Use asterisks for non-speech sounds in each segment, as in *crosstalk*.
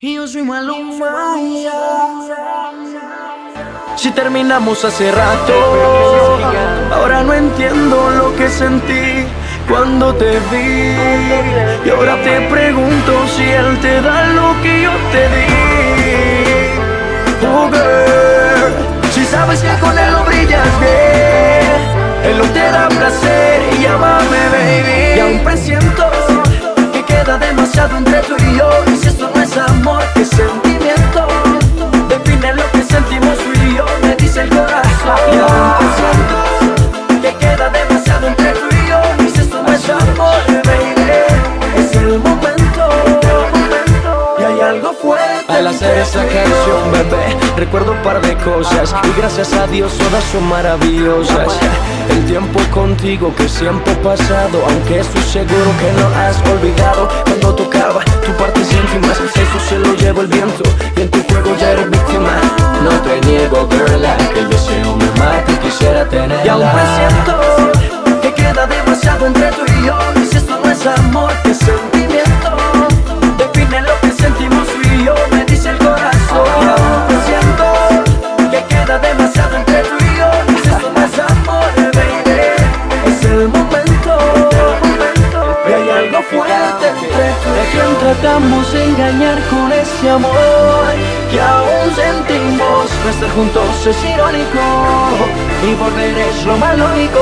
Y yo soy Maluma. Si terminamos hace rato, ahora no entiendo lo que sentí cuando te vi. Y ahora te pregunto si él te da lo que yo te di. Oh girl, si sabes que con él no brillas bien, él no te da placer y llámame baby. Y aún presiento que queda demasiado entre tú y yo. Amor, que sentimiento. Algo fuerte. Al hacer esa canción, bebé, recuerdo un par de cosas. Y gracias a Dios todas son maravillosas. El tiempo contigo que siempre ha pasado, aunque estoy seguro que no has olvidado. Cuando tocaba tu parte íntima, eso se lo llevo el viento. Y en tu juego ya eres víctima. No te niego, girl, que el deseo me mata y quisiera tener. Y aún presiento que queda demasiado entre tú y yo. Y si esto no es amor, que sentimiento. El momento. Y hay algo fuerte entre tú y yo. Tratamos de engañar con ese amor que aún sentimos. No estar juntos es irónico y volver es lo más lógico.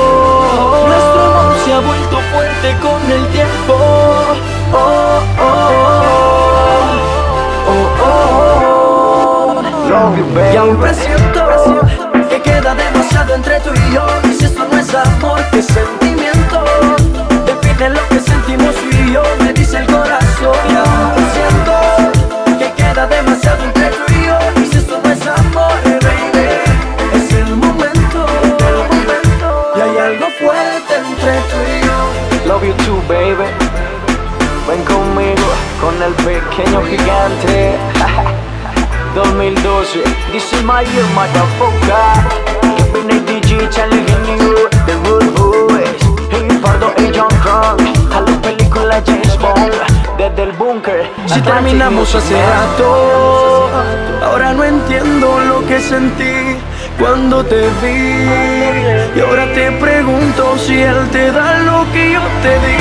Nuestro amor se ha vuelto fuerte con el tiempo. Oh, oh, oh, oh, oh. Y aún presiento que queda demasiado entre tú y fuerte entre tú y yo. Love you too, baby. Ven conmigo con el pequeño gigante. *laughs* 2012, this is my year, motherfucker. Kevin ADG challenging you, the rude boys. Hey, Fardo, hey, John Crunk. A la película James Bond, desde el búnker. Si terminamos hace rato, ahora no entiendo lo que sentí cuando te vi. Y ahora te pregunto si él te da lo que yo te di.